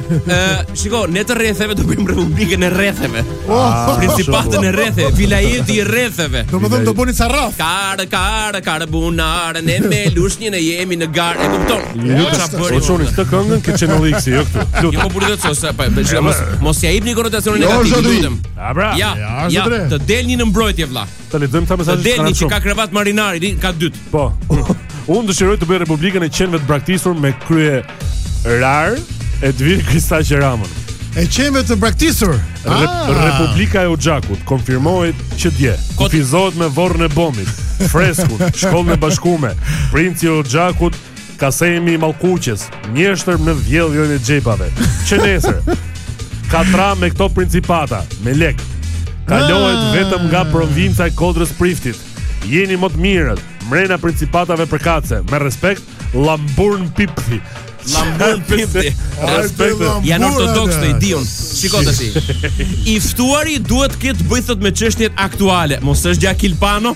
Ë, shiko, ne të rretheve do bëjmë republikën e rretheve. Oh, Principatën e rrethe, vilajeti i rretheve. Do më thënë do bëni ca rraf. Karë, karë, karë bunarë, ne me lushnjën e jemi në garë, e kupton? Ju Nuk ça bëri. O çoni këtë këngën ke çenoliksi, jo këtu. Të lut. Jo, po burrë të çosë, pa, pa, shiko, mos mos ia jepni konotacionin jo, negativ, zotri. lutem. A bra. Ja, Ja, ja, zotri. të del një në mbrojtje vlla. Të lexojmë ca mesazhe. Delni që ka krevat marinari, ka dyt. Po. Unë dëshiroj të bëj Republikën e Qenve të braktisur me kryetar Edvin Kristaq Ramën. E qenve të braktisur. Re ah. Republika e Uxhakut konfirmohet që dje. Kufizohet me Vorrin e Bomit, Freskun, Shkollën e Bashkuar. Princi i Uxhakut Kasemi i Mallkuqes, mjeshtër në vjelljen e xhepave. Që nesër. Katra me këto principata, me lek. Kalohet ah. vetëm nga provinca e Kodrës së Priftit. Jeni më të mirët, mrena principatave përkatëse. Me respekt, Lamburn Pipthi. Lamburn Pipthi. Respekt. Janë ortodoks të idion. Shikoj tash. I ftuari duhet të ketë bëjë me çështjet aktuale. Mos është Gjakil Pano?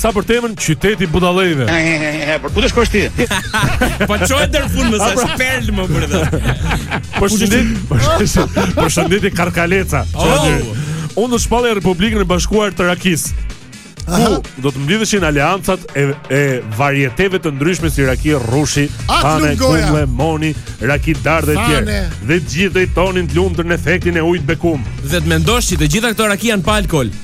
Sa për temën qyteti i budallenjve. Por ku të shkosh ti? Po çoj deri fund më sa pra. shperl më për të. Përshëndetje. Përshëndetje. Përshëndetje Karkaleca. Oh. Unë do shpallë Republikën e Bashkuar të Rakisë. Ku do të mblidheshin aleancat e, e varieteteve të ndryshme si raki rrushi, thane, kumle, moni, raki dardhe e tjerë. Dhe gjithë do jetonin të lumtur nën efektin e ujit të bekum. Dhe të mendosh që të gjitha këto raki janë pa alkohol.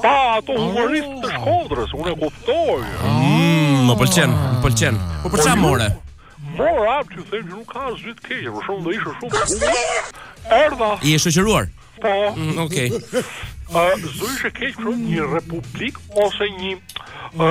Pa ato humoristë të Shkodrës, unë e kuptoj. Mm, më pëlqen, më pëlqen. Po për çfarë more? More atë që them që nuk ka asgjë të keqe, por shumë do ishte shumë të bukur. Erdha. I e shoqëruar. Po. Mm, Okej. Ë, do ishte keq për një republikë ose një ë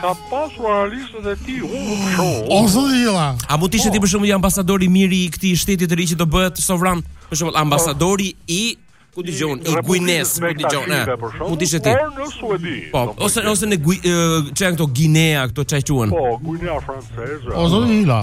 Ka pasur analistët e tij humbë show. O zoti Jella. A mund të ishte ti për shembull ambasador nderi i këtij shteti të ri që do bëhet sovran? Për shembull ambasadori i ku dëgjon i Guinesë, ku dëgjon. Mund të ishte ti. Por në Suedi. Po, ose ose në ç'janë këto Guinea, këto ça quhen. Po, Guinea franceze. O zoti Jella.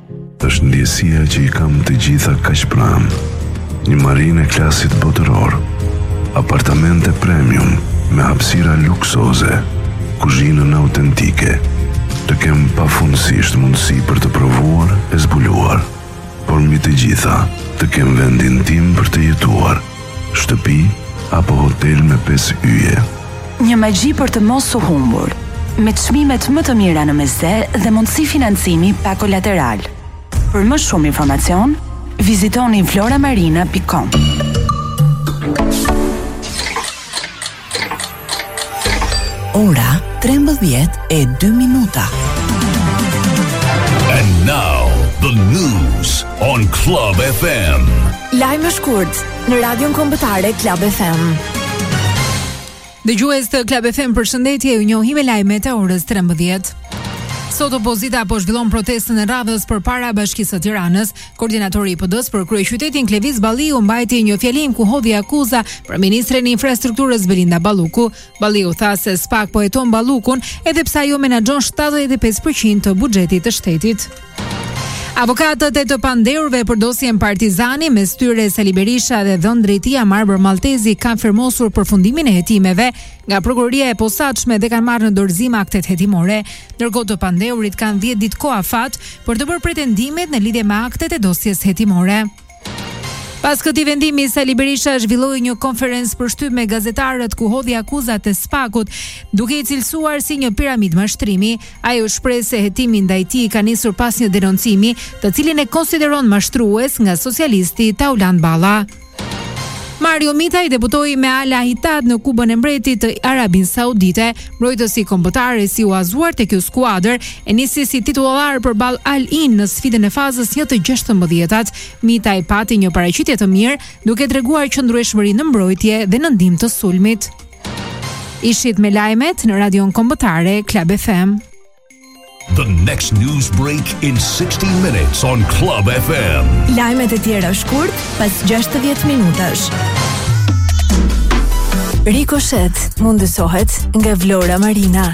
Është ndjesia që i kam të gjitha kaq pranë. Një marinë e klasit botëror, apartamente premium me hapësira luksoze, kuzhinë autentike. Të kem pafundësisht mundësi për të provuar e zbuluar, por mbi të gjitha, të kem vendin tim për të jetuar. Shtëpi apo hotel me pesë yje. Një magji për të mos u humbur, me çmimet më të mira në Mesdhe dhe mundësi financimi pa kolateral. Për më shumë informacion, vizitoni vloramarina.com. Ora 13 e 2 minuta. And now the news on Club FM. Lajme shkurt në Radion Kombëtare Club FM. Dëgjues të Club FM, përshëndetje, ju njohim me lajmet e orës 13. Sot opozita po zhvillon protestën e radhës përpara Bashkisë së Tiranës, Koordinatori i PD-së për kryeqytetin Klevis Balliu mbajti një fjalim ku hodhi akuza për ministren e Infrastrukturës Belinda Balluku. Balliu tha se SPAK po heton Ballukun edhe pse ajo menaxhon 75% të buxhetit të shtetit. Avokatët e të pandehurve për dosjen Partizani, mes tyre Sali Berisha dhe dhëndri i tij Jamarbër Malltezi kanë firmosur përfundimin e hetimeve. Nga prokuroria e posaçme dhe kanë marrë në dorëzim aktet hetimore, ndërkohë të pandehurit kanë 10 ditë kohë afat për të bërë pretendimet në lidhje me aktet e dosjes hetimore. Pas këtij vendimi, Sali Berisha zhvilloi një konferencë për shtyp me gazetarët ku hodhi akuzat e Spakut, duke i cilësuar si një piramidë mashtrimi. Ai u shpreh se hetimi ndaj tij ka nisur pas një denoncimi, të cilin e konsideron mashtrues nga socialisti Taulant Balla. Mario Mitaj debutoi me Al Ittihad në Kupën e Mbretit të Arabinë Saudite. Mbrojtësi i kombëtares i huazuar te kjo skuadër e nisi si titullar përballë Al Ain në sfidën e fazës 1 të 16-tat. Mitaj pati një paraqitje të mirë, duke treguar qëndrueshmëri në mbrojtje dhe në ndihmë të sulmit. Ishit me lajmet në Radion Kombëtare Club FM. The next news break in 60 minutes on Club FM. Lajmet e tjera shkurt pas 60 minutash. Rikoshet mundësohet nga Vlora Marina.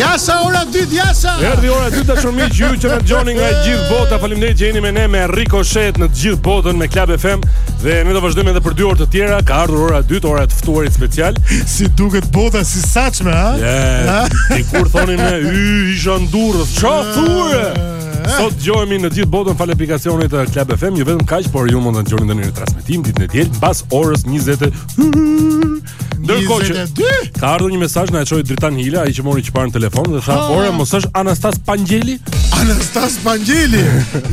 Jasa ora 2 jasa. Erdhi ora 2 tashmë miq ju që na dëgjoni nga gjithë bota. Faleminderit që jeni me ne me Ricochet në të gjithë botën me Club FM dhe ne do vazhdojmë edhe për 2 orë të tjera. Ka ardhur ora 2, ora e të ftuarit special. Si duket bota si saçme, ha? Ja. Ti kur thoni me y isha ndurrë. Ço thurë? Sot dëgjohemi në gjithë botën falë aplikacionit të Club FM, jo vetëm kaq, por ju mund të dëgjoni edhe në ritransmetim ditën e diel pas orës 20. Ndërkohë që ka ardhur një mesazh na e çoi Dritan Hila, ai që mori çfarë në telefon dhe tha, ah. "Ora, mos është Anastas Pangjeli?" Anastas Pangjeli.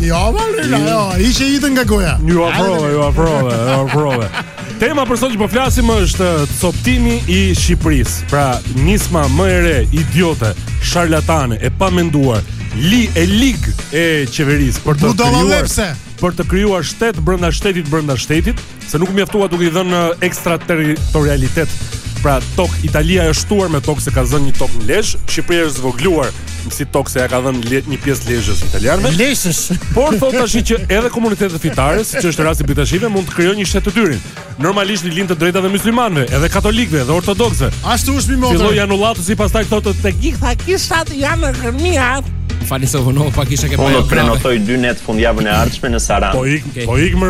Jo, valla, jo, ishte i të nga goja. Iu afrove, iu afrove, iu afrove. Tema për sot që po flasim është uh, coptimi i Shqipërisë. Pra, nisma më e re idiote, sharlatane e pamenduar, li e ligë e qeverisë për të krijuar për të krijuar shtet brenda shtetit brenda shtetit. se nuk u mjaftua duke i dhënë ekstraterritorialitet. Pra tok Italia është shtuar me tokë se ka zënë një tokë në Lezhë, Shqipëria është zvogëluar si tokë se ja ka dhënë le, një pjesë Lezhës italianëve. Lezhës. Por thotë tash që edhe komunitetet fetare, siç është rasti i Bektashive, mund të krijojnë një shtet të tyrin. Normalisht i lind e drejta dhe myslimanëve, edhe katolikëve dhe ortodoksëve. Ashtu është mi motër. Fillojnë anullatu si pastaj thotë të gjitha kishat xhamiat. Fani se vono pa kisha ke pa. Unë prenotoj dy net fundjavën e ardhshme në Sarandë. Po ik, po ik më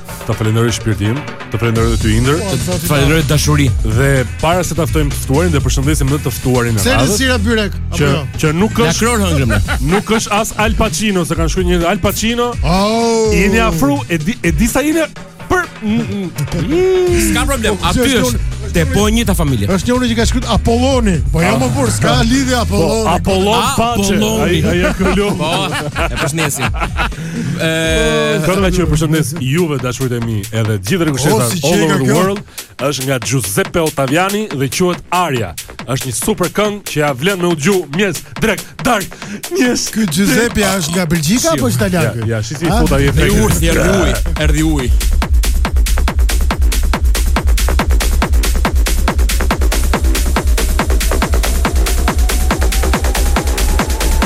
Të falenderoj shpirti im, të falenderoj ty Indër, po, të falenderoj dashuri. Dhe para se ta ftojmë të ftuarin dhe përshëndesim të ftuarin e radhës. Sergio Byrek, apo jo? Që nuk është Macron hëngrëm. Nuk është as Al Pacino, se kanë shkruar një Al Pacino. Oh. Jeni afru e di e di sa jeni për S'ka problem, aty është te po njëjta familje. Është njëri që ka shkruar Apolloni. Po jo më burr, ah. s'ka lidhje Apolloni. Po, Apollon Paçi. Ai ai e krylon. Po. E përshëndesim. Kënga që ju përshëndes juve dashurit e mi, edhe gjithë rrugëshetat oh, si all over the world, është nga Giuseppe Ottaviani dhe quhet Aria. Është një super këngë që ja vlen me u dëgju mjes drekë darkë. Yes. Ky Giuseppe ah, është nga Belgjika apo është italian? Ja, ja, si si ah, futa je frekë. Erdhi uji, erdhi uji, erdhi uji.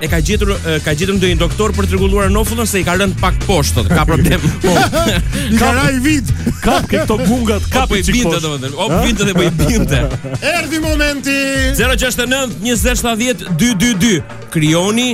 e ka gjetur e, ka gjetur ndonjë doktor për të rregulluar nofullën se i ka rënë pak poshtë, thotë, ka problem. Po, I ka ra i vit. Ka këto gungat, ka po i i binte çikosh. domethënë. O binte dhe po i binte. Erdhi momenti. 069 2070 222. Krijoni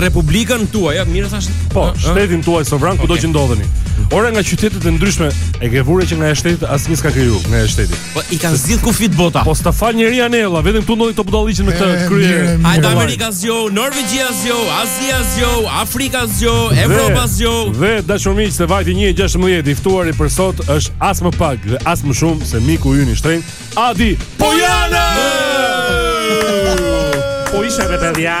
republikën tuaj, ja, mirë thash. Po, shtetin tuaj sovran kudo Okej. që ndodheni. Ore nga qytetet e ndryshme e ke vu re që nga e shtetit asnjë s'ka kriju nga e shtetit. Po i kanë zgjidh kufit bota. Po s'ta fal njeri Anella, vetëm këtu ndodhin këto budallëqe në këtë krye. Hajde Amerika zgjo, Norvegjia zgjo, Azia zgjo, Afrika zgjo, Evropa zgjo. Dhe dashur miq se vajti 116 i ftuari për sot është as më pak dhe as më shumë se miku ynë i shtrenjtë, Adi Pojana. Po isha vetë dhja.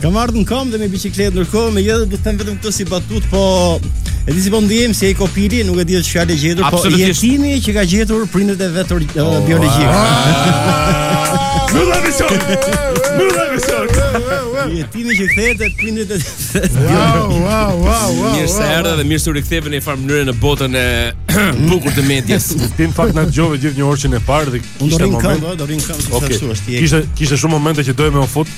Kam ardhë në kamë dhe me biçikletë ndërkohë, megjithëse do të them vetëm këtë si batutë, po E di si po ndihem si ai kopili, nuk e di çfarë ka gjetur, po jetimi që ka gjetur prindët e vet oh, biologjik. Mbylla vision. Mbylla vision. Jetimi që kthehet te prindët e vet. Wow, wow, wow, wow. Mirë se erdhe dhe mirë se u riktheve në një farë mënyrë në botën e bukur të medias. Ti në fakt na dëgjove gjithë një orëshin e parë dhe kishte moment. Do rrin këmbë, do rrin këmbë, do rrin këmbë. Kishte kishte shumë momente që doje me u fut.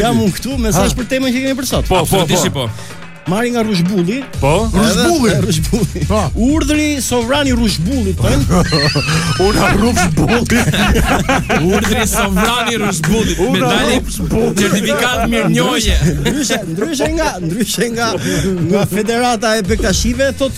Kam unë këtu mesazh për temën që kemi për sot. Po, po, po. po. Mari nga Rrushbulli. Po. Rrushbulli, Rrushbulli. Po. Urdhri sovrani Rrushbulli, po. Ura Rrushbulli. Urdhri sovrani Rrushbulli. Medalje certifikatë mirënjohje. Ndryshe, ndryshe nga, ndryshe nga nga Federata e Bektashive, thotë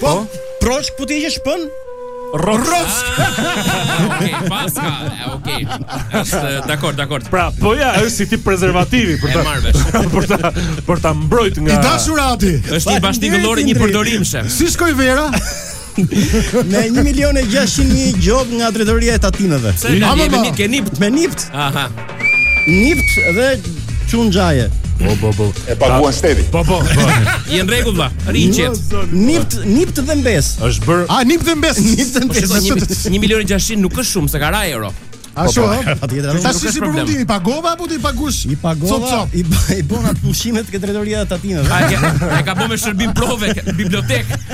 Po, po? proç po ti je shpend? Rox. Ah, okej, paska. Ah, okej. Është eh, dakord, dakord. Pra, po ja, është si tip prezervativi për ta për ta për ta mbrojt nga I dashur Adi. Është një bashkëtingëllore njëpërdorimshe. Si shkoi vera? Me 1 milion e 600 mijë gjobë nga drejtoria e tatimeve. Sa më keni me NIPT? Aha. NIPT dhe Çunxhaje. Po po po. E paguan shteti. Po po. po. Je në rregull vlla. Riçet. Nip, nip dhe mbesë. Është bërë. A nip dhe mbesë. Nip dhe mbesë. 1 milion 600 nuk është shumë, se ka ra euro. A po, shumë, po. patjetër. Tash si si përfundim i pagove apo do i pagush? I pagova, i i bona pushimet ke drejtoria e tatimeve. Ai ka bo me shërbim prove, bibliotekë.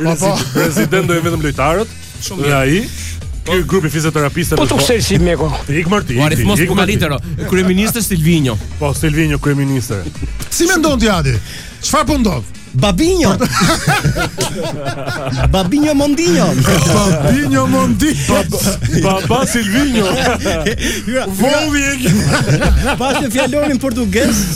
Po po, presidenti do vetëm lojtarët. Shumë mirë. Ai Ky grupi i fizioterapistëve. Po tukse si meko. Ik Martin. Po arif mos po kalitero. Kryeministri Silvinjo. Po Silvinjo kryeministër. Si mendon ti Adi? Çfarë po ndodh? Babinjo. Babinjo Mondinjo. Babinjo Mondinjo. Baba Silvinjo. Voli. Basta falar em português.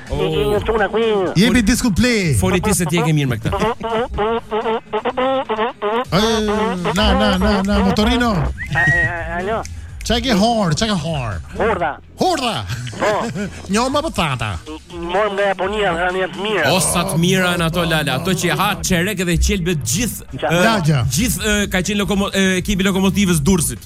Jepi diskun play. Fol ti se ti e ke mirë me këtë. Na na na na motorino. Alo. Ça ke orë, ça ke orë? Horda Horda Po Njo më pëthata Mor nga Japonia dhe një të mira O sa të mira janë ato lala Ato që ha çerek dhe qelbet gjithë lagjja Gjithë ka qenë lokomo, ekipi i Lokomotivës Durrësit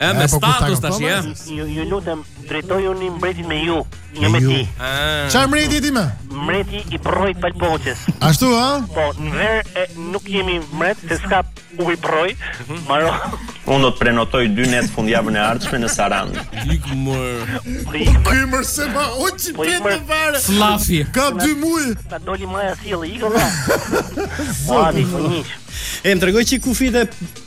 E me po, status tash ja. Ju ju lutem, drejtojuni mbretit me ju, jo me ti. Çfarë mbreti ti më? Mbreti i Prroit Palpoçes. Ashtu ë? Po, në verë nuk jemi mbret, se s'ka ujë prroi. Mhm. Maro. Unë do të prenotoj dy net fundjavën e ardhshme në Sarandë. Ik më. Po ik mër. Ik mër se ma o ti po pret të vare. Flafi. Ka dy muaj. Ta doli maja sjellë, ik më. Po, ti funish. E më tregoj çik kufijtë e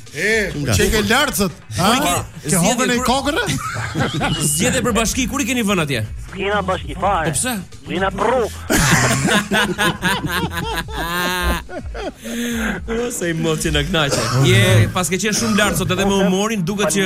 E, po çe ke lartët? Ha? Ke hongër në kokë? Zgjedhje për bashki, kur i keni vënë atje? Kena bashki fare. Po pse? Kena pru. O zoti na knaqe. Je, paske qenë shumë lart sot edhe me humorin, duket që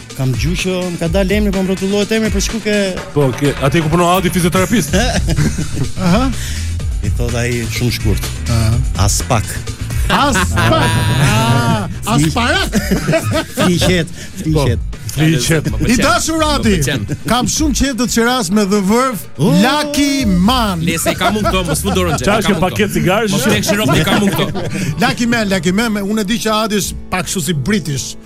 Kam gjuhë që më ka dalë emri, po më rrotullohet emri për shkak. Po, ke, atje ku punon Adi fizioterapist. Aha. I thot ai shumë shkurt. Aha. As pak. As pak. Ah, as parak. Ti qet, ti po, qet. Ti qet. I dashur Adi. Kam shumë qejf të të qeras me The Verve, oh. Lucky Man. Le se kam këto, mos fut dorën. Çfarë është paketë cigaresh? Mos prek shirop, kam këto. Lucky Man, Lucky Man, unë e di që Adi është pak kështu si British.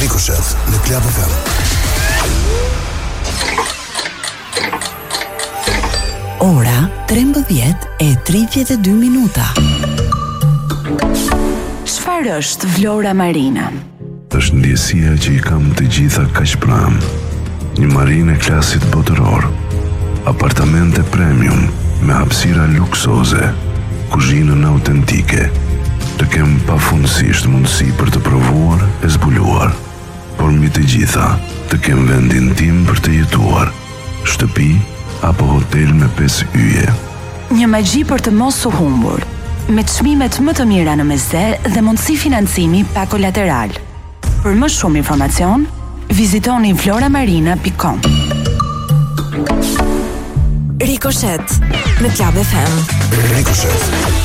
Rikoshet në Club FM. Ora 13 e 32 minuta. Çfarë është Vlora Marina? Është ndjesia që i kam të gjitha kaq pranë. Një marinë e klasit botëror, apartamente premium me hapësira luksoze, kuzhinën autentike. Të kem pafundësisht mundësi për të provuar e zbuluar, por mbi të gjitha, të kem vendin tim për të jetuar. Shtëpi apo hotel me pesë yje. Një magji për të mos u humbur, me çmimet më të mira në Mesdhe dhe mundësi financimi pa kolateral. Për më shumë informacion, vizitoni vloramarina.com. Rikoshet në Club FM. Rikoshet.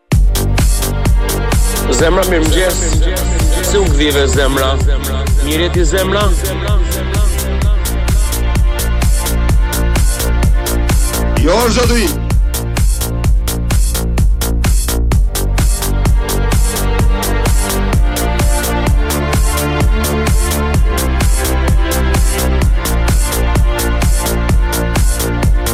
Zemra mirëmëngjes Si u gdhive zemra Mirë ti zemra Jo është gjatë i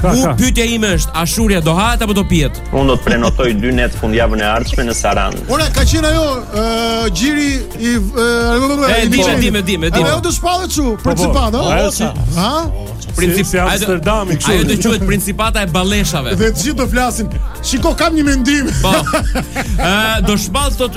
Ka, Mu ka. pyetja ime është, ashurja do hahet apo do pihet? Unë do të prenotoj dy net fundjavën e ardhshme në Sarandë. Ora, ka qenë ajo ë, gjiri i ë, E, i di, e Viçenit. di, e di, e di. Edhe ajo do shpallet çu, principatë, po, ajo ëh? si- Ha? Princip, si ajo- Amsterdami, kështu. Ajo do quhet Principata e Balleshave. Dhe të gjithë do flasin. Shiko, kam një mendim. Po. Ë, do shpall sot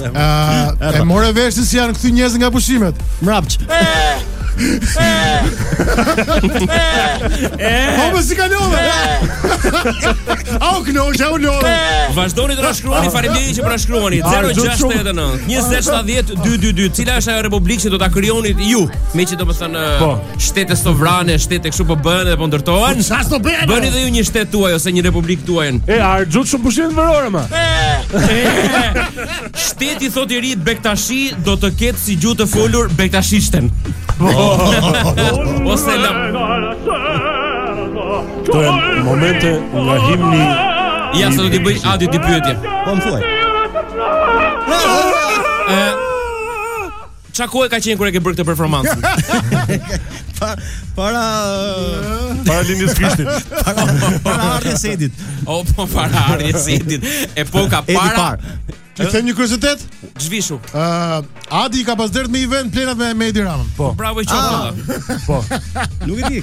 E more vesh se janë kthy njerëzit nga pushimet. Mrapç. Po mo si kalove. Au kno, ja u lodh. Vazhdoni të na shkruani, faleminderit që po na shkruani. 069 20 70 222. Cila është ajo republikë që do ta krijonit ju? Meqë do të në po. shtete sovrane, shtete kështu po bëhen dhe po ndërtohen. Po, sa s'po bëhen? Bëni dhe ju një shtet tuaj ose një republikë tuaj. E argjut shumë pushim verore më. Shteti thotë i ri Bektashi do të ketë si gjuhë të folur Bektashishten. Po. Ose la. Te momente nga himni Ja, se do t'i bëj Adit një pyetje Po më thuaj Ça kohe ka qenë kur e ke bërë këtë performancë? pa, para para lindjes së Krishtit. Para, para ardhjes së Edit. O po para ardhjes së Edit. Epoka para. Të them një kuriozitet? Zhvishu. Ë, uh, Adi ka pas dert me event planner-at me me Edi Ramën. Po. Bravo i qoftë. Ah. Po. Nuk e di.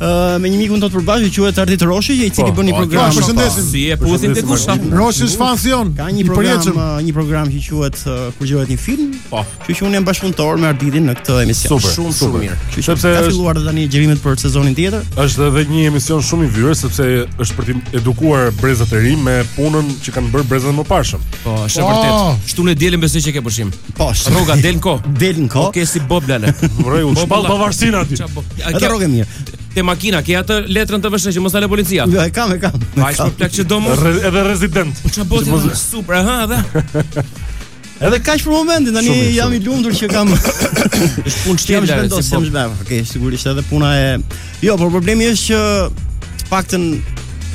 uh, me një mikun tonë përbashkët që quhet Ardit Roshi, që i cili po, bën një po, program. Po, përshëndesim. E puthim te gusha? Roshi është fan jon. Ka një program, uh, një program që quhet uh, kur xhirohet një film. Po. Që që unë jam bashkëpunëtor me Arditin në këtë emision. Super, shumë shumë mirë. Që sepse ka filluar tani xhirimet për sezonin tjetër. Është edhe një emision shumë i vyer sepse është për të edukuar brezat e rinj me punën që kanë bërë brezat e mëparshëm. Po, është e vërtetë. Oh. Shtunë e dielën besoj që ke pushim. Po, rroga del në kohë. Del në kohë. Okej, si bob, lale. Vlora, shpall pavarsin aty. Ke rrogë mirë. Te makina ke atë letrën të vështirë që mos dalë policia. Jo, e kam, e kam. Ai është plak që do më. Edhe rezident. Po çfarë bëhet? Super, aha, edhe. Edhe kaq për momentin, tani jam i lumtur që kam është punë çfarë më vendos si më vjen. Okej, sigurisht edhe puna e Jo, por problemi është që të paktën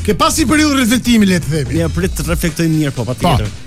ke pas një periudhë reflektimi le të themi. Ja, prit të reflektoj mirë po patjetër. Po.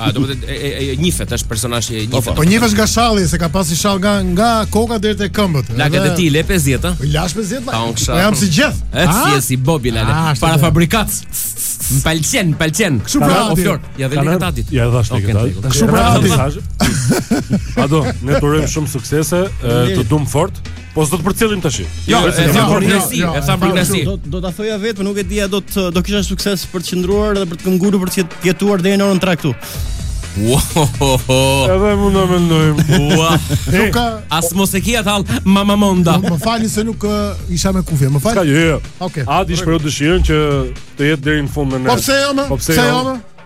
A do të thotë e, e, e njifet, është personazh që njifet. Po njifesh nga shalli se ka pas një shall nga nga koka deri te këmbët. La ke ti le 50, ha? Po lash 50. Po, po jam si gjeth. Eh, si ah? si bobi, lale. Ah, Parafabrikat. M'pëlqen, m'pëlqen. Kshu pra, o Flor, ja dhe një këta dit. Ja dhe është një këta Kshu pra, Ado, ne t'urojmë shumë suksese, të dumë fort. Po s'do të përcjellim tash. Jo, e tha progresi, e tha progresi. Do do ta thoja vetë, nuk e dija do të do kisha sukses për të qëndruar dhe për të këngulur për të jetuar deri në orën 3 këtu. Wow. Edhe mund ta mendoj. Wow. Nuk ka as mos e kishe thënë mama Monda. Më falni se nuk isha me kufje. Më falni. Okej. Adi shprehu dëshirën që të jetë deri në fund me ne. Po pse jo më? Po pse jo më?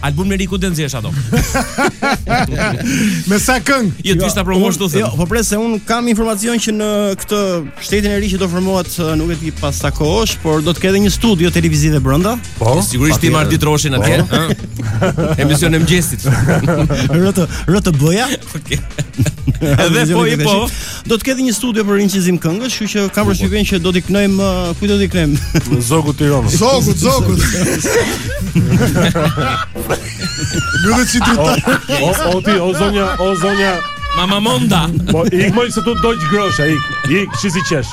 Albumin e ri kur e nxjerr, Ado? Me sa këngë? Jo, ti s'e promovon do thënë. Jo, po pres se un kam informacion që në këtë shtetin e ri që do formohet uh, nuk e di pas sa kohësh, por do të ketë një studio televizive brenda. Po, sigurisht ti me Ardit Roshin atje, ëh. Po. Emisionin e mëngjesit. RT, RTB-ja. Okej. Edhe po i po. Do të ketë një studio për incizim këngësh, kështu që kam përshtypjen që do t'i kënojmë, uh, kujt do t'i kënojmë? Zogut Tironës. Zogut, zogut. Ju dhe si drita. O, o ti, o zonja, o zonja. Mama Monda. Po ik moj se t'u dogj grosha, ik. Ik, shi si qesh.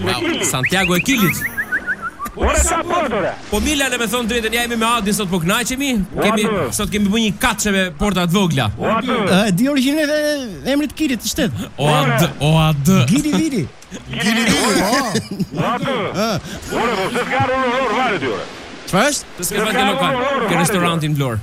Wow, Santiago e Kilit. Ora s'ka bërë ora. Po mirë lale, me thon drejtën, ja jemi me Adin sot po kënaqemi. Kemi sot kemi bërë një kaçe me porta të vogla. Ë di origjinën e emrit Kilit si shtet. O ad, o ad. Gili Vili. Gili Vili. Po. Ë. Ora po se ka rror rror varet ora. Çfarë është? Të s'ke vajtë lokal, ke restorant në Vlorë.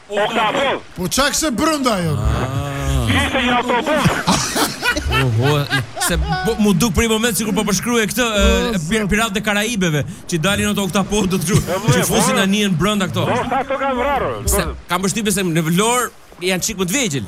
Oktapod. Po ça kishte brenda ajo? Ishte një autobus. Oho, se po mu duk për një moment sikur po përshkruaj këtë e, e, pi- piratët e Karaibeve që dalin ato oktapodët që që fusin anijen brenda këto. Po ato kanë vrarë. Se kam përshtypjen se në Vlorë janë çik më të vegjël.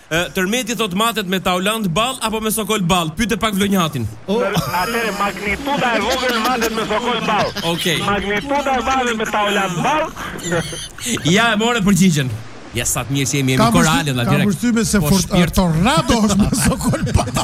Tërmeti thotë matet me Taulant Ballë apo me Sokol Ballë? Pyete pak vlonjatin. Atëherë magnituda e vogël matet me Sokol Ballë. Okej. Magnituda e madhe me Taulant Ballë. Ja e more përgjigjen. Ja sa të mirë që jemi, jemi koralë na direkt. Kam përshtypjen se Ford Tornado është me Sokol Ballë.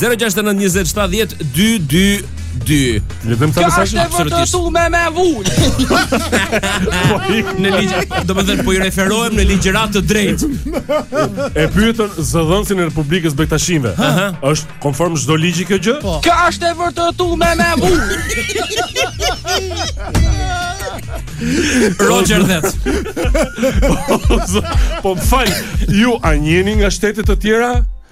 Zero gjashtë nëntë njëzet shtatë dhjetë dy dy dy. Lexojmë ca mesazhe. Kjo është e vërtetu me me vul. Po ik në ligj. Do të thënë po i referohem në ligjëratë të drejtë. E pyetën zëdhënësin e Republikës Bektashinjve. Është konform çdo ligji kjo gjë? Po. Kjo është e vërtetu me me vul. Roger that. Po, më fal, ju a njiheni nga shtete të tjera?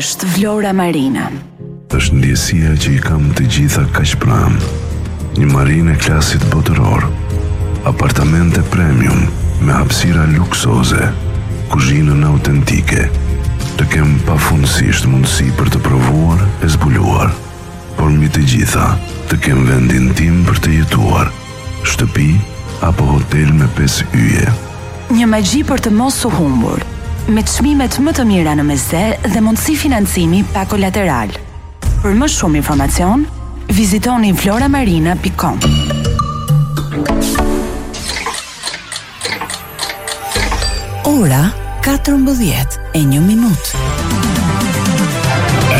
është Vlora Marina. Është ndjesia që i kam të gjitha kaq pranë. Një marinë e klasit botëror, apartamente premium me hapësira luksoze, Kuzhinë autentike të kem pafundësisht mundësi për të provuar e zbuluar, por mbi të gjitha të kem vendin tim për të jetuar, shtëpi apo hotel me pesë yje. Një magji për të mos u humbur, me çmimet më të mira në Mesdhe dhe mundësi financimi pa kolateral. Për më shumë informacion, vizitoni vloramarina.com. Ora 14:01 minutë.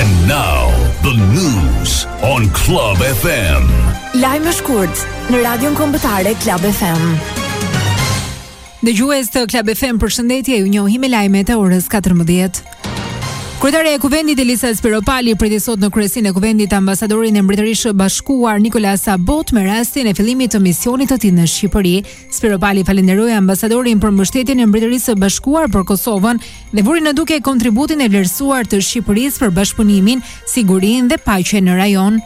And now the news on Club FM. Lajme shkurt në Radion Kombëtare Club FM. Dëgjues të Club FM përshëndetje ju njoh me lajmet e orës 14. Kryetarja e Kuvendit Elisa Spiropali priti sot në kryesinë e Kuvendit ambasadorin e Mbretërisë së Bashkuar Nicholas Abbott me rastin e fillimit të misionit të tij në Shqipëri Spiropali falënderoi ambasadorin për mbështetjen e Mbretërisë së Bashkuar për Kosovën dhe vuri në dukje kontributin e vlerësuar të Shqipërisë për bashkëpunimin, sigurinë dhe paqen në rajon.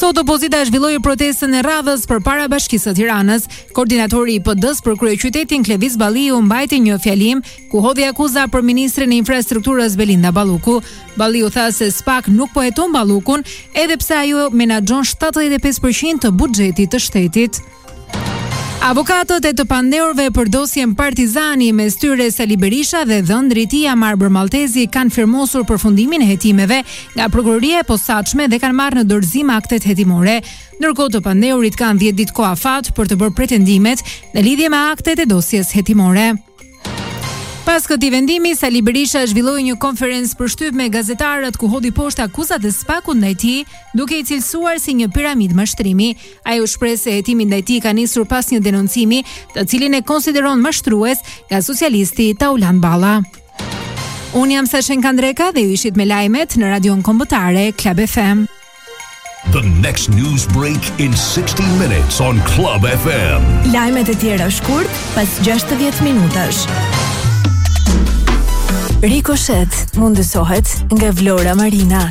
Sot opozita zhvilloi protestën e radhës përpara Bashkisë së Tiranës. Koordinatori i PD-s për kryeqytetin Klevis Balliu mbajti një fjalim ku hodhi akuza për ministren e Infrastrukturës Belinda Balluku. Balliu tha se SPAK nuk po heton Ballukun, edhe pse ajo menaxhon 75% të buxhetit të shtetit. Avokatët e të pandehurve për dosjen Partizani mes tyre Sali Berisha dhe dhëndri i tij Jamarbër Malltezi kanë firmosur përfundimin e hetimeve nga prokuroria e posaçme dhe kanë marrë në dorëzim aktet hetimore. Ndërkohë të pandehurit kanë 10 ditë kohë afat për të bërë pretendimet në lidhje me aktet e dosjes hetimore. Pas këtij vendimi, Sali Berisha zhvilloi një konferencë për shtyp me gazetarët ku hodhi poshtë akuzat e SPAK-ut ndaj tij, duke i cilësuar si një piramidë mashtrimi. Ai u shpreh se hetimi ndaj tij ka nisur pas një denoncimi, të cilin e konsideron mashtrues, nga socialisti Taulant Balla. Unë jam Sashen Kandreka dhe ju ishit me lajmet në Radion Kombëtare Klab FM. The next news break in 60 minutes on Club FM. Lajmet e tjera shkurt pas 60 minutash. Rikoshet mundësohet nga Vlora Marina.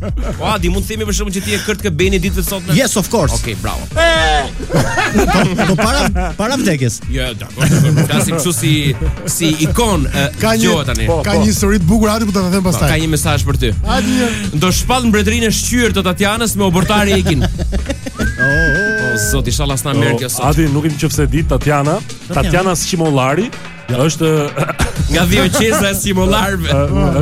Po Adi, mund të themi për shkakun që ti e kërkove në ditën e sotme? Yes, of course. Okej, okay, bravo. Po, po para para vdekjes. Jo, ja, dakor. Klasik kështu si si ikon e ka një, tani. Po, ka po. një histori të bukur aty ku do ta them pastaj. Ka një mesazh për ty. Adi. Do shpall mbretërinë e shqyer të Tatianës me oborrtarin Egin. Oh, oh, oh. zot, inshallah s'na merr kjo sot. Adi, nuk e di nëse di Tatiana, Tatiana Simollari, Ja, është nga Dioqeza e Simolarve.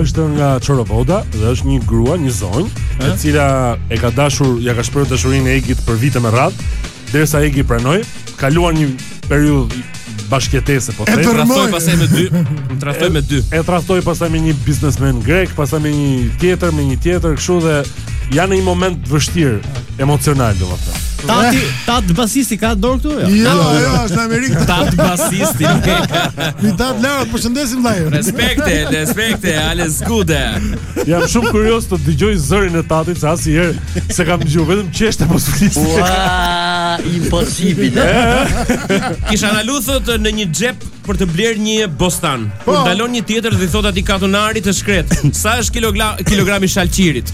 Është nga Çorovoda dhe është një grua, një zonjë, e cila e ka dashur, ia ka shprehur dashurinë Egit për vite me radhë, derisa Egi pranoi, kaluan një periudhë bashkëjetese po e tradhtoi pastaj me dy, e tradhtoi me dy. E tradhtoi pastaj me një biznesmen grek, pastaj me një tjetër, me një tjetër kështu dhe janë në një moment të vështirë. Emocional domethënë Tati, tati basisti ka dorë këtu jo? Jo, jo, jo, është në Amerikë Tati basisti Mi tati lërë, përshëndesim dhe Respekte, respekte, alles gute Jam shumë kurioz të dëgjoj zërin e Tatit se asnjëherë s'e kam dëgju vetëm qeshte mos fliste Ua, impossible Kisha në luthët në një xhep për të blerë një bostan Kur po. dalon një tjetër dhe i thotë atij katunarit të shkretë Sa është kilogrami i shalqirit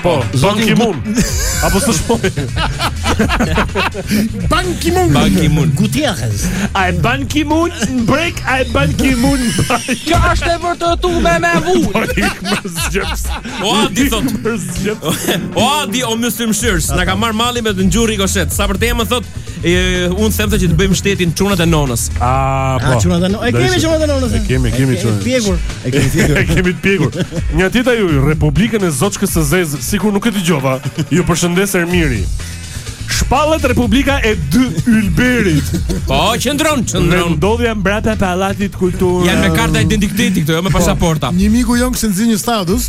Po, Ban Ki Moon. Apo s'është po. Ban Ki Moon. Ban Ki Moon. Guterres. A e Ban Ki Moon në break, a e Ban Ki Moon. Kjo është e vërtetu me me vu. Po, o Adi thotë. O Adi o Muslim Shirs, na ka marrë malli me të ngju Rikoshet. Sa për të më thotë, E, unë them se që të bëjmë shtetin çunat e nonës. A po. A çunat e nonës. E kemi çunat e nonës. E kemi, e kemi çuna. E pjekur. E kemi pjekur. E kemi të pjekur. Një ditë ajo Republikën e Zoçkës së Zezë, sikur nuk e dëgjova. Ju përshëndes Ermiri. Shpallet Republika e dy Ylberit. Po, qëndron, qëndron. Ndodhet mbrapa e Pallatit Kulturës. Janë me karta identiteti këtu, jo me po, pasaporta. Një miku jonë që nxjerr një status,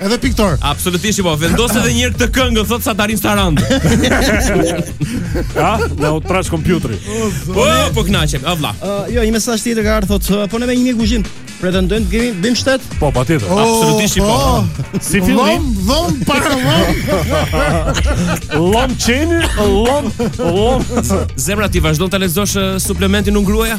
Edhe piktor. Absolutisht po. Vendos edhe një herë këtë këngë, thot sa të arrij Sarand. Ha? Na u trash kompjuteri. Po, po kënaqem, o vlla. Uh, jo, një mesazh tjetër ka ardhur thotë, po ne me 1000 kuzhinj pretendojmë të kemi bëjmë shtet? Po, patjetër. Oh, Absolutisht po. po. Si fillim, dhom para dhom. Lom qeni, lom, lom. Zemra ti vazhdon ta lexosh uh, suplementin unë gruaja?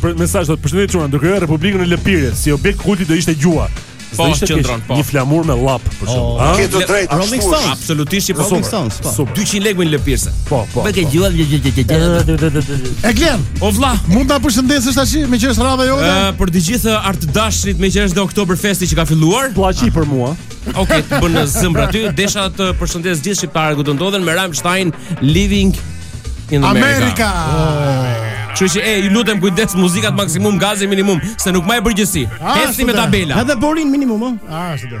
për mesazh thotë përshëndetje çuna, do krijoj Republikën e Lëpirjes, si objekt kulti do ishte gjuha. Po, ishte, qëndron, po. Një flamur me llap për shkak. Oh. Ke të drejtë, Rolling Stones. Absolutisht i Rolling Stones. Po. Sub 200 lekë me lëpirse. Po, po. Bëke gjuha, gjë gjë gjë gjë. E glen. O vlla, mund ta përshëndesësh tashmë që është radha jote? Për të gjithë artdashësit meqë është Oktoberfesti që ka filluar. Plaçi për mua. Ok, të bën zëmbra ty. Desha të përshëndes gjithë shqiptarët kudo ndodhen me Rammstein Living in Amerika. Kështu që e, ju lutem kujdes muzikat maksimum, gazin minimum, se nuk mbaj përgjegjësi. Ah, Ecni me super. tabela. Edhe borinë minimum, ë. Ah, ashtu do.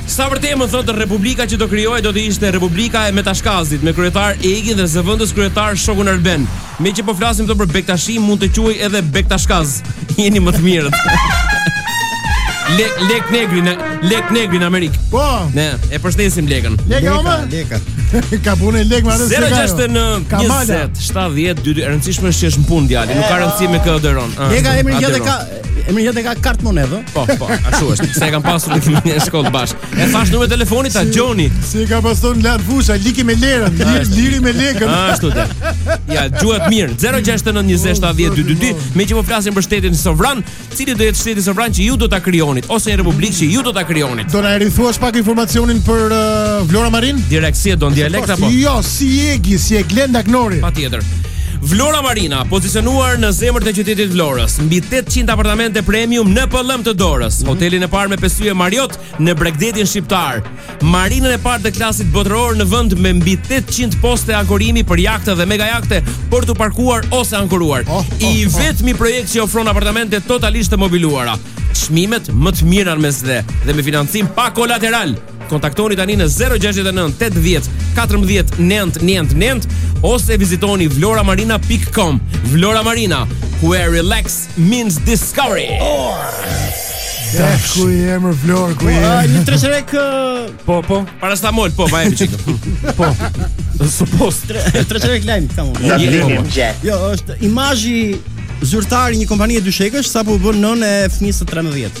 Sa për temën thotë Republika që do krijoja do të ishte Republika e Metashkazit, me kryetar Egin dhe zëvendës kryetar shokun Arben. Meqë po flasim këtu për Bektashinj, mund të quhej edhe Bektashkaz. Jeni më të mirët. Le, Lek Negri në Lek Negri në Amerikë. Po. Ne e përshëndesim Lekën. Leka oma? Leka. Ka punë Leka me atë se ka. 069 jo. Ka mala. 20 70 22 e rëndësishme është që është në punë djali, nuk ka rëndësi me kë punon. Leka emri gjatë ka Emri jote ka kartëmonedhë? Po, po, ashtu është. Se e kam pasur në kemi në shkollë bashkë. E thashë numrin e telefonit ta dëgjoni. Si ka pasur në lartë fusha, liki me lerën, liri, liri me lekën. Ashtu të. Ja, gjuan mirë. 0692070222, meqë po flasim për shtetin sovran, cili do jetë shteti sovran që ju do ta krijonit ose një republikë që ju do ta krijonit. Do na rithuash pak informacionin për uh, Vlora Marin? Direkt si e don dialekt apo? Jo, si Egi, si e Glenda Gnori. Patjetër. Vlora Marina, pozicionuar në zemër të qytetit Vlorës, mbi 800 apartamente premium në pëllëmbë të dorës. Mhm. Hotelin e parë me pesë yje Marriott në bregdetin shqiptar. Marinën e parë të klasit botëror në vend me mbi 800 poste ankorimi për jahte dhe mega jahte për t'u parkuar ose ankoruar. Oh, oh, I oh. vetmi projekt që ofron apartamente totalisht të mobiluara. Çmimet më të mira në Mesdhe dhe me financim pa kolateral. Kontaktoni tani në 069 80 14 99 99 ose vizitoni vloramarina.com. Vlora Marina, where relax means discovery. Oh. Dash ku je më Vlorë ku po, je. Ai një treshërek po po para, sta mol, po mbaje çik. Po. Supos treshërek lajm kam unë. Lajm jet. Jo, është imazhi zyrtar i një kompanie dyshekësh sapo u bë nënë e fëmijës së 13.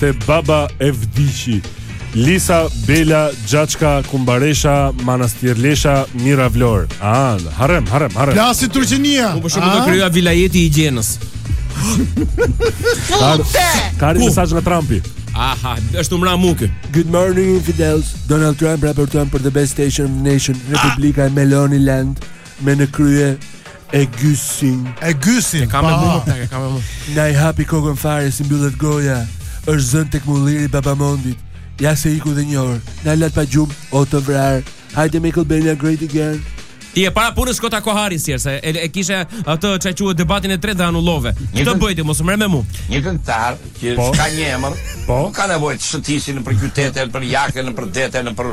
Te baba e vdiqi Lisa, Bela, Gjaçka, Kumbaresha, Manastirlesha, Mira Vlor A, harem, harem, harem Plasi Turqenia Po për shumë do krijoja vilajeti i gjenës Fute! Ka një mesazh nga Trumpi Aha, është umra muke Good morning, infidels Donald Trump raporton për The Best Station of the Nation Republika e Meloni Land Me në krye Egy-sin. Egy-sin. Ka me mua, ka ka me mua. Na i hapi kokën fare s'i mbyllet goja. Është zënë tek mulliri baba Mondit. Ja se iku dhe një orë. Na latë pa gjumë o të vrarë. Hajde make Albania great again. Ti e para punës shko ta Kamala Harris si se e, e kishe atë ça quhet debatin e tretë dhe e anulove. Një të bëjti mos më me mua. Një këngëtar që po, ka një emër, po ka nevojë të shëtisë nëpër qytete, nëpër qarqe, nëpër dete, nëpër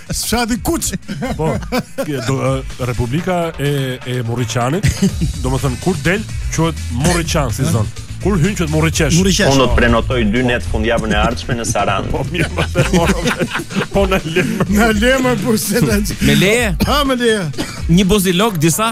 Fshati Kuç. Po. Do, Republika e e Murriçanit, domethënë kur del quhet Murriçan si zonë. Kur hyn quhet Murriçesh. Murriçesh. Unë do të prenotoj dy net fundjavën e ardhshme në Sarandë. Po mirë, po të moro. Po na lem. Na lem për se Me leje? Ha me leje. Një bozilok disa?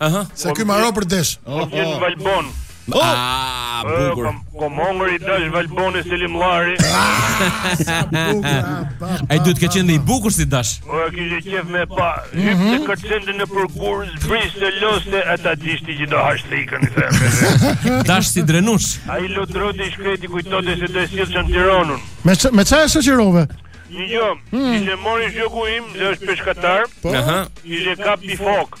Aha. Se ky mbaron për desh. Kam qenë në Valbonë. Oh! Ah, bukur. Kom ongër një dash Valbone Selim Llari. Ai duhet të ketë qenë i bukur si dash. Po e kishte qef me pa. Hyp të mhm. kërcente në përgur, zbris të loste e ta dish ti që do hash thikën i them. Dash si drenush. Ai lustroi i shkreti kujtote se do të sjellë në Tiranën. Me me çfarë e shoqërove? Jo, mm. ishte mori shoku im, dhe është peshkatar. Po. Aha. Ishte kap i fok.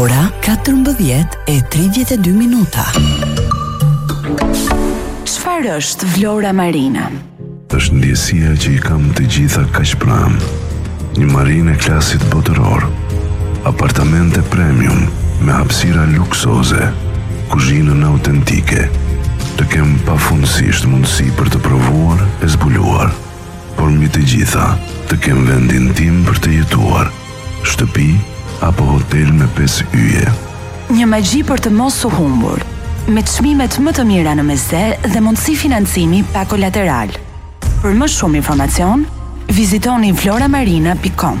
Ora 14:32 minuta. Çfarë është Vlora Marina? Është ndjesia që i kam të gjitha kaq pranë. Një marinë e klasit botëror, apartamente premium me hapësira luksoze, kuzhinën autentike. Të kem pafundësisht mundësi për të provuar e zbuluar. Por mbi të gjitha, të kem vendin tim për të jetuar, shtëpi apo hotel me pesë yje. Një magji për të mos u humbur, me çmimet më të mira në Mesdhe dhe mundësi financimi pa kolateral. Për më shumë informacion, vizitoni vloramarina.com.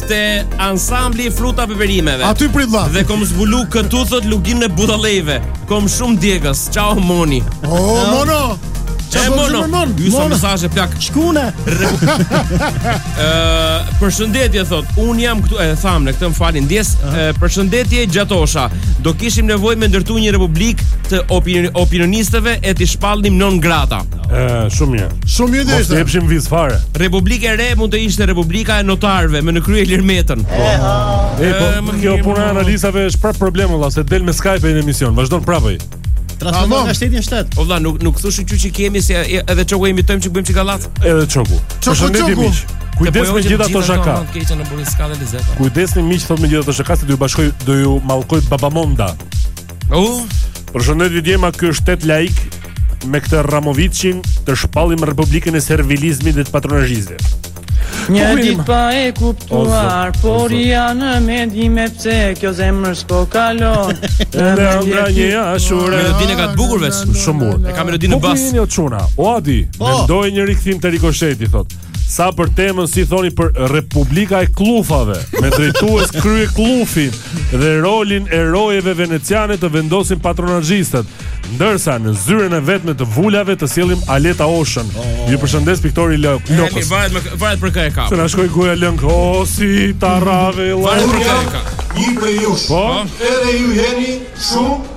te ansambli i fruta perimeve. Aty prit vlla. Dhe kom zbulu këtu thot luginën e budalleve. Kom shumë dëgjues. Ciao Moni. O oh, Mono. Çfarë po mono? Mon? Ju sa mesazhe plak. Shkune. Ë, përshëndetje thot. Un jam këtu, e tham në këtë më falni ndjesë. Përshëndetje Gjatosha. Do kishim nevojë me ndërtu një republik të opinionistëve e t'i shpallnim non grata. Ëh, shumë mirë. Shumë mirë do ishte. Jepshim viz fare. Republikë e re mund të ishte Republika e Notarëve me në krye Ilir Metën. Po. E po, mo kjo puna e analistave është prap problem valla, se del me Skype në emision, vazhdon prapë. Transmeton nga shteti në shtet. Po valla, nuk nuk thoshin që ç'u kemi se edhe Gjokun imitojmë çik bëjmë çik gallatë. Edhe Gjokun. Përshëndetje miq. Kujdes me gjithë ato shaka. Kujdes me miq, thotë me gjithë ato shaka se do ju bashkoj, do ju mallkoj Baba Mondi. U, Përshëndetje djema, ky është shtet laik me këtë Ramoviçin të shpallim Republikën e servilizmit dhe të patronazhistëve. Një Po, ditë pa e kuptuar, O, zot, o, por zot. janë në mendime pse kjo zemër s'po kalon. Edhe ëndra një ashura. Melodinë e ka të bukur veç. Shumë bukur. E ka melodinë në Po ku bas. jeni o çuna? O Adi, mendoje një rikthim të Rikoshetit thotë. Sa për temën si thoni për Republika e Kllufave, me drejtues kryekllufi dhe rolin e rojeve veneciane të vendosim patronazhistët. Ndërsa në zyrën e vetme të vulave të sjellim Aleta Oshën. Oh, oh, oh. Ju përshëndes Piktori Lë Lëkës. Varet me varet për kë e ka. Se na shkoi goja lëng. O si tarrave. Varet për kë e ka. Një për ju. Po. Edhe ju jeni shumë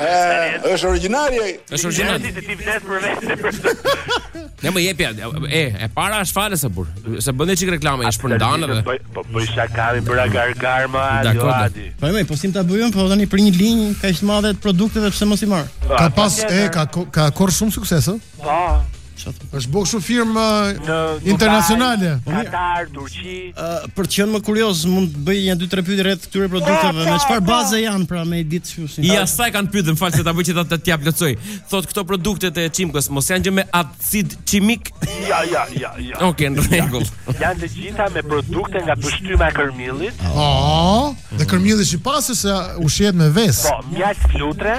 Ëh, është origjinal ai. Është origjinal. Ti ti vdes për vetë. Ne na i jep, e, e para është falas o burrë. Se bën çik reklamë, është për ndanë dhe. Po, po bëj shakami për agar karma, jo adi. Po mo po si t'ia bëjmë, po tani për një linjë kaq të madhe të produkteve pse mos i marr. Ka pas e ka ka korr shumë sukses, ëh. Po. Është bërë shumë firmë uh, internacionale. Po Katar, Turqi. Uh, për të qenë më kurioz, mund të bëj një dy tre pyetje rreth këtyre produkteve, me çfarë baze janë pra me dit ç'u fusin. Ja, sa e kanë pyetur, falë se ta bëj që ta t'ia plotësoj, thotë këto produktet e çimkës mos janë gjë me acid çimik. Ja, ja, ja, ja. Okej, okay, në rregull. Janë të gjitha me produkte nga pështyma e kërmillit. Oh, dhe kërmilli sipas se ushqehet me vesë. Po, mjaltë fluture.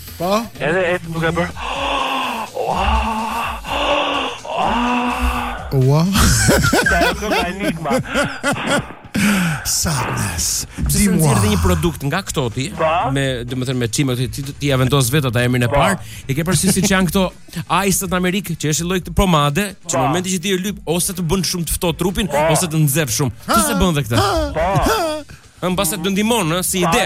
Po? Edhe e të duke bërë Ua Sadness Zi mua Zi një produkt nga këto ti Me, dhe me thënë, me qime Ti, ti, ti ja vendos vetë atë emrin e po. parë E ke parasysh si janë këto Ice në Amerikë Që është lloj pomade Që në po. momentin që ti e lyp Ose të bën shumë të ftohtë trupin po. Ose të nxeh shumë Pse s'e bën dhe këtë Ëm pastaj të ndihmon, si ide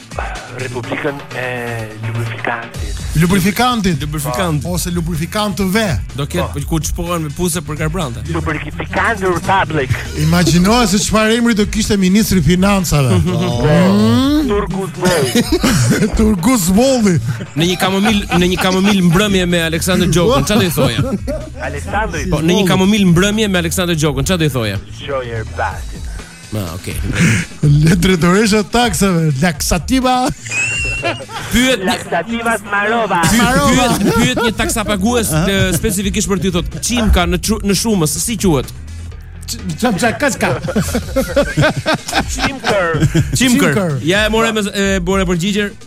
Republikën e Lubrifikantit. Lubrifikantit. Lubrifikant. Po, ose lubrifikantëve. Do ketë po. ku shpohen më puse për karburante. Lubrifikant Republic. Imagjino se çfarë emri do kishte ministri i financave. Mm. Turgus Volli. Turgus Volli. Në një kamomil, në një kamomil mbrëmje me Aleksandër Gjokun, çfarë do i thoja? Aleksandri. Po, në një kamomil mbrëmje me Aleksandër Gjokun, çfarë do i thoja? Show your basin. Ma, ok. Drejtoresha e taksave, laksativa. Pyet laksativa Smarova. Smarova. Pyet një taksapagues specifikisht për ty thot, Çim ka në në shumës, si quhet? Çam çam kaska. Çimkër. Çimkër. Ja e morëm e more përgjigjen.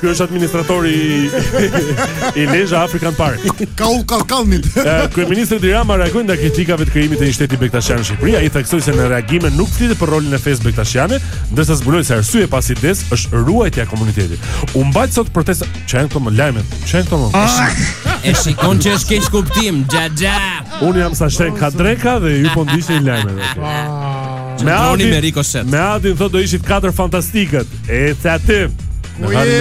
Ky është administratori i i Lezha African Park. Kau ka kalmit. Kryeministri Edi Rama reagoi ndaj kritikave të krijimit të një shteti bektashian në Shqipëri. Ai theksoi se në reagime nuk flitet për rolin e fesë bektashiane, ndërsa zbuloi se arsyeja pas idesë është ruajtja e komunitetit. U mbajt sot protesta që janë këto më lajme. Që janë këto më? Ah! E shikon që është keqkuptim. Ja ja. Unë jam sa shtren ka dreka dhe ju po ndiqni lajmet. Ah. Me Adin, me Rikoshet. Me Adin thotë do ishit katër fantastikët. Ec aty. Ku je?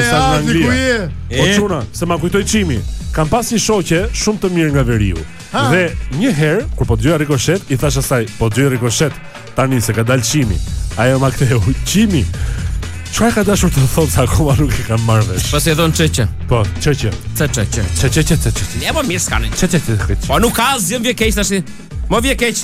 Ku je? O çuna, se ma kujtoi Çimi. Kam pas një shoqe shumë të mirë nga veriu. Ha. Dhe një herë kur po dëgjoja Rikoshet, i thash asaj, po dëgjoj Rikoshet, tani se ka dalë Çimi. Ajo ma ktheu, Çimi. Çfarë ka dashur të thotë se akoma nuk e kam marrë vesh. Pasi e thon çeçe. Po, çeçe. Çeçe, çeçe. Çeçe, çeçe, çeçe. Ja po mirë s'kanë. Çeçe, çeçe. Po nuk ka asgjë vjen keq tash. Më vjen keq.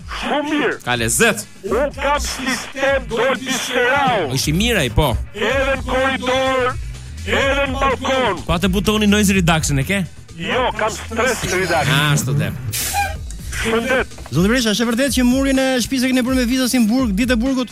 Shumë mirë. Ka lezet. Un kam sistem Dolby Surround. Është i mirë ai, po. Edhe në korridor, edhe në balkon. Po te butoni noise reduction e ke? Jo, kam stress reduction. Ah, ashtu dhe. Shëndet. Zoti Berisha, është e vërtetë që murin e shtëpisë e keni bërë me vizasin burg, ditë e burgut?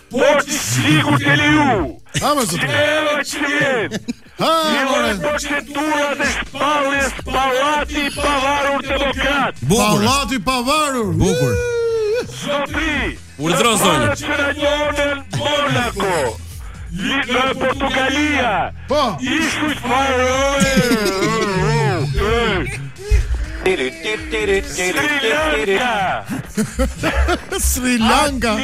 Por ti sikur të leju. Ha më zot. Eva Çimet. Ha ore. Po ti dua të shpallesh pallati i pavarur demokrat. Pallati i pavarur. Bukur. Zotri. Urdhëron zonjë. Në Monaco. Lidhë Portugalia. Po. Ishte Sri Lanka.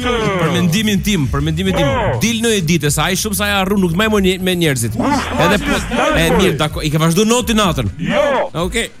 Për mendimin tim, për mendimin tim, po. dil noj ditë se i shumë s'harru nuk ma me njerëzit. Edhe po, e mirë, dakord, i ke vazhdu notin natën. Jo. Okej. Okay.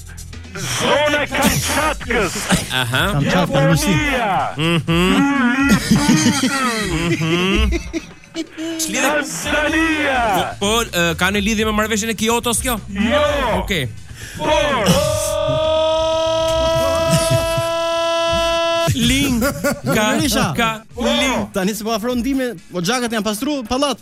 Zona Kamçatkës. Aha. Kamçatka në Rusi. Tanzania. Po kanë lidhje me marrëveshjen e Kyoto-s kjo? Jo. Okej. Por Ling, ka, ka, ling Tani se po afron dimri, oxhakët janë pastru, pallat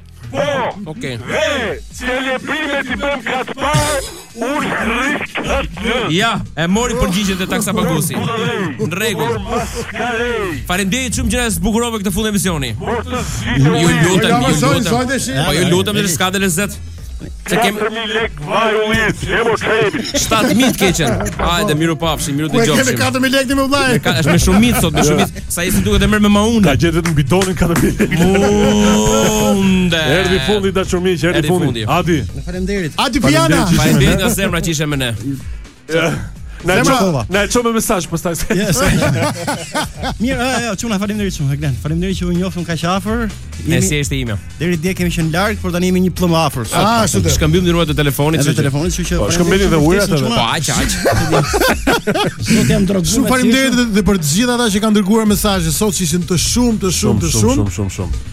Po, okay. dhe celebrimet i bëm kat parë, unë rri te kati. Ja, e mori përgjigjen dhe taksapaguesi. Në rregull. Faleminderit shumë që na e zbukurove këtë fund emisioni. Ju lutem, ju lutem. Po ju lutem dhe s'ka dhe lezet. Se kem 7000 lek vaj ulliri, hemo çebi. 7000 të keqen. Hajde, mirupafshim, miru dëgjofshim. Kemi 4000 lek me vllai. Ka është me shumë sot, me shumë mitë. Sa jesi duhet të merr me maunë. Ka gjetë vetëm bidonin 4000 lek. Munde. Erdhi fundi të dashur miq, erdhi fundi. Adi. Faleminderit. Adi Piana. Faleminderit nga zemra që ishe me ne. Na e çova. Na e çova me mesazh pastaj. Yes. Mirë, ajo, çuna faleminderit shumë, Glen. Faleminderit që u njoftëm kaq afër. Kënaqësia ishte imja. Deri dje kemi qenë larg, por tani jemi një plumb afër. Ah, super të shkëmbim numrat e telefonit, çu telefonit, çu që. Po shkëmbim dhe ujërat atë. Po aq aq. Ju kem droguar. Shumë faleminderit dhe për të gjithë ata që kanë dërguar mesazhe sot që ishin të shumtë, të shumtë, të shumtë. Shumë, shumë, shumë.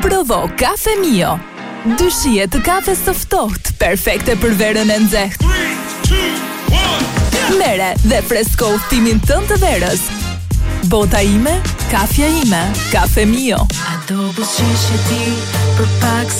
Provo Cafe Mio. Dy shije të kafes së ftohtë, perfekte për verën e nxehtë. Merre dhe fresko udhëtimin tënd të verës. Bota ime, kafja ime, Cafe Mio. A do buzëqesh e ti për pak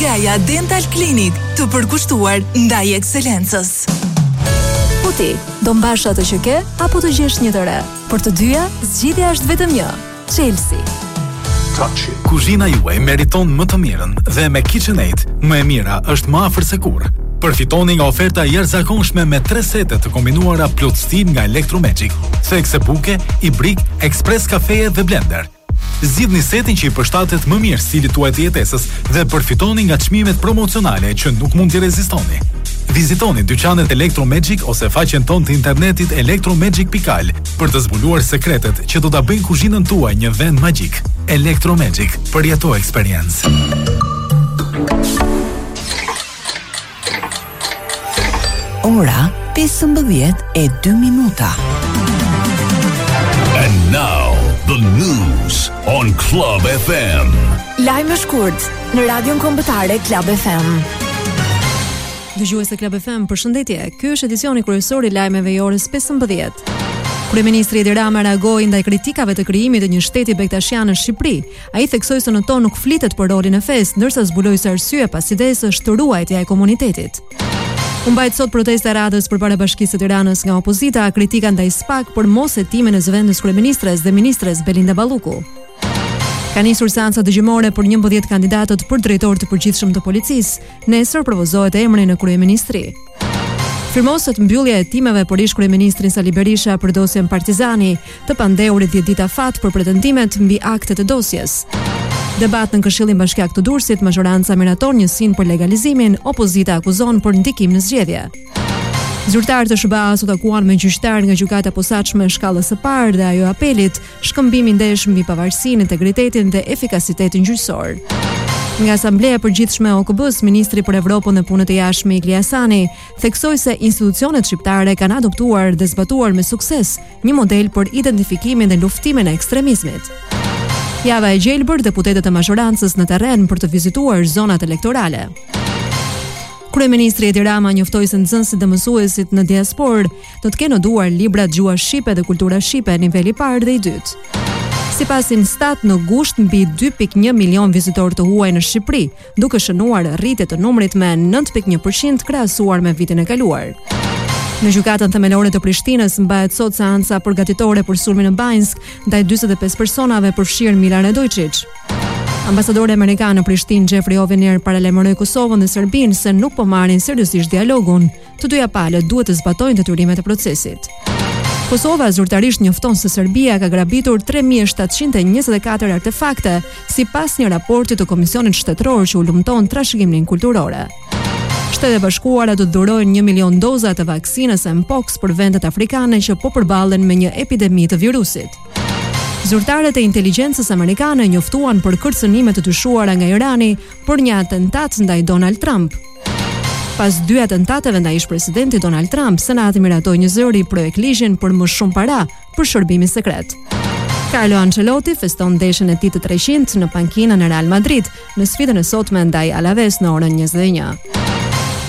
Gaia Dental Clinic, të përkushtuar ndaj ekselencës. Po ti, do mbash atë që ke apo të gjesh një të re? Për të dyja, zgjidhja është vetëm një, Çelësi. Touch. Kuzhina juaj meriton më të mirën dhe me KitchenAid më e mira është më afër se kurrë. Përfitoni nga oferta e jashtëzakonshme me 3 sete të kombinuara plot stil nga Electromagic, thekse buke, ibrik, ekspres kafeje dhe blender. Zgjidhni setin që i përshtatet më mirë stilit tuaj të jetesës dhe përfitoni nga çmimet promocionale që nuk mund t'i rezistoni. Vizitoni dyqanet Electro Magic ose faqen tonë të internetit electromagic.al për të zbuluar sekretet që do ta bëjnë kuzhinën tuaj një vend magjik. Electro Magic, përjeto eksperiencë. Ora 15:02 minuta. And now the news on Club FM. Lajme shkurt në Radion Kombëtare Club FM. Dëgjues të Club FM, përshëndetje. Ky është edicioni kryesor i lajmeve i orës 15. Kryeministri Edi Rama reagoi ndaj kritikave të krijimit të një shteti bektashian në Shqipëri. Ai theksoi se në to nuk flitet për rolin e fesë, ndërsa zbuloi se arsyeja pas idesë është ruajtja e komunitetit. U mbajt sot protesta e radhës përpara Bashkisë së Tiranës nga opozita, kritika ndaj SPAK për mos hetimin e zëvendës kryeministres dhe ministres Belinda Balluku. Ka nisur seanca dëgjimore për 11 kandidatët për drejtor të përgjithshëm të policisë. Nesër propozohet emri në kryeministri. Firmoset mbyllja e hetimeve për ish kryeministrin Sali Berisha për dosjen Partizani. Të pandehurit dhjetë ditë afat për pretendimet mbi aktet e dosjes. Debat në Këshillin Bashkiak të Durrësit, mazhoranca miraton njësinë për legalizimin, opozita akuzon për ndikim në zgjedhje. Zyrtarë të SHBA-së u takuan me gjyqtarë nga Gjykata e Posaçme e Shkallës së Parë dhe ajo e Apelit, shkëmbim idesh mbi pavarësinë, integritetin dhe efikasitetin gjyqësor. Nga Asambleja e Përgjithshme e OKB-së, ministri për Evropën dhe Punët e Jashtme Igli Hasani theksoi se institucionet shqiptare kanë adoptuar dhe zbatuar me sukses një model për identifikimin dhe luftimin e ekstremizmit. Java e gjelbër, deputetët e mazhorancës në terren për të vizituar zonat elektorale. Kryeministri Edi Rama njoftoi se nxënësit dhe mësuesit në diasporë do të kenë në duar librat gjuha shqipe dhe kultura shqipe nivel i parë dhe i dytë. Sipas INSTAT në gusht mbi 2.1 milion vizitorë të huaj në Shqipëri, duke shënuar rritje të numrit me 9.1% krahasuar me vitin e kaluar. Në gjykatën themelore të Prishtinës mbahet sot seanca përgatitore për sulmin në Banjskë ndaj 45 personave përfshirë Milan Radoiçiç. Ambasadori amerikan në Prishtinë Jeffrey Hovenier paralajmëroi Kosovën dhe Serbinë se nuk po marrin seriozisht dialogun. Të dyja palët duhet të zbatojnë detyrimet e procesit. Kosova zyrtarisht njofton se Serbia ka grabitur 3724 artefakte, sipas një raporti të Komisionit Shtetëror që hulumton trashëgiminë kulturore. Shtetet e Bashkuara do të dhurojnë 1 milion doza të vaksinës Mpox për vendet afrikane që po përballen me një epidemi të virusit. Zyrtarët e inteligjencës amerikane njoftuan për kërcënime të dyshuara nga Irani për një atentat ndaj Donald Trump. Pas dy atentateve ndaj ish-presidentit Donald Trump, Senati miratoi njëzëri projektligjin për më shumë para për shërbimin sekret. Carlo Ancelotti feston ndeshjen e tij të 300 në pankinën e Real Madrid në sfidën e sotme ndaj Alaves në orën 21.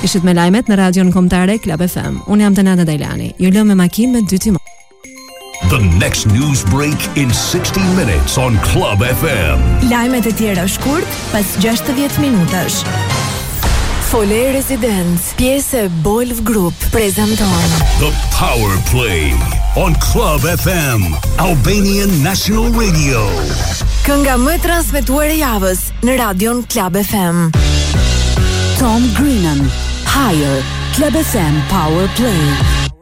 Ishit me lajmet në Radion Kombëtare Club FM. Unë jam Tenada Dajlani. Ju lëmë me makinë me dy timon. The next news break in 60 minutes on Club FM. Lajmet e tjera shkurt pas 60 minutash. Foley Residence, pjesë e Bolv Group, prezanton The Power Play on Club FM, Albanian National Radio. Kënga më e transmetuar e javës në radion Club FM. Tom Greenan, Higher, Club FM Power Play.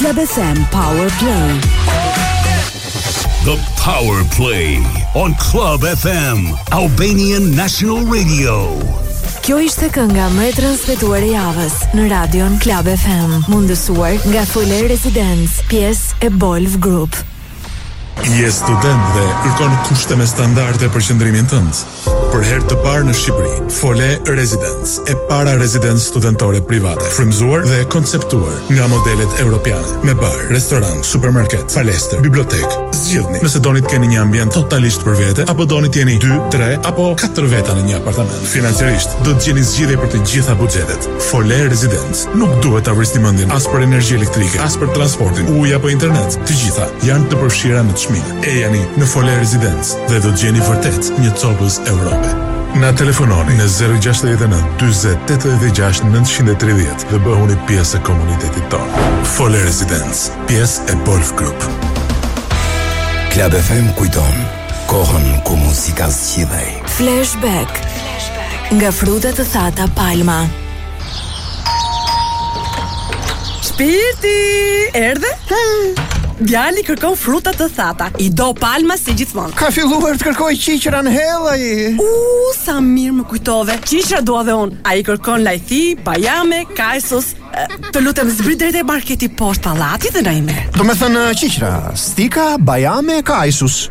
Club FM Power Play. The Power Play on Club FM Albanian National Radio. Kjo ishte kënga më e transmetuar e javës në Radion Club FM, mundësuar nga Fole Residence, pjesë e Bolv Group. Je student dhe kërkon kushte me standarde për qëndrimin tënd? Për herë të parë në Shqipëri, Fole Residence, e para rezidencë studentore private, frymëzuar dhe konceptuar nga modelet europiane, me bar, restorant, supermarket, palestër, bibliotekë. Zgjidhni nëse doni të keni një ambient totalisht për vete apo doni të jeni 2, 3 apo 4 veta në një apartament. Financiarisht do të gjeni zgjidhje për të gjitha buxhetet. Fole Residence Nuk duhet ta vrisni mendjen as për energji elektrike, as për transportin, ujë apo internet. Të gjitha janë të përfshira në çmim. Ejani në Fole Residence dhe do të gjeni vërtet një copëz Europe. Na telefononi në 069 40 86 930 dhe bëhuni pjesë e komunitetit tonë. Fole Residence, pjesë e Gulf Group. Club FM kujton kohën ku muzika zgjidhej. Flashback. Flashback. Nga fruta të thata Palma. Shpirti, erdhe? Djali kërkon fruta të thata. I do palma si gjithmonë. Ka filluar të kërkojë qiqra në hell ai. U, sa mirë më kujtove. Qiqra dua dhe unë. Ai kërkon lajthi, bajame, kajsus. Të lutem zbrit deri te marketi poshtë pallatit dhe na i merr. Domethënë qiqra, stika, bajame, kajsus.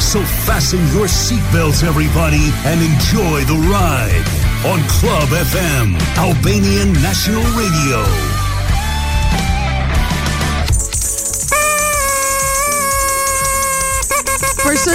So fasten your seatbelts, everybody, and enjoy the ride on Club FM, Albanian National Radio. person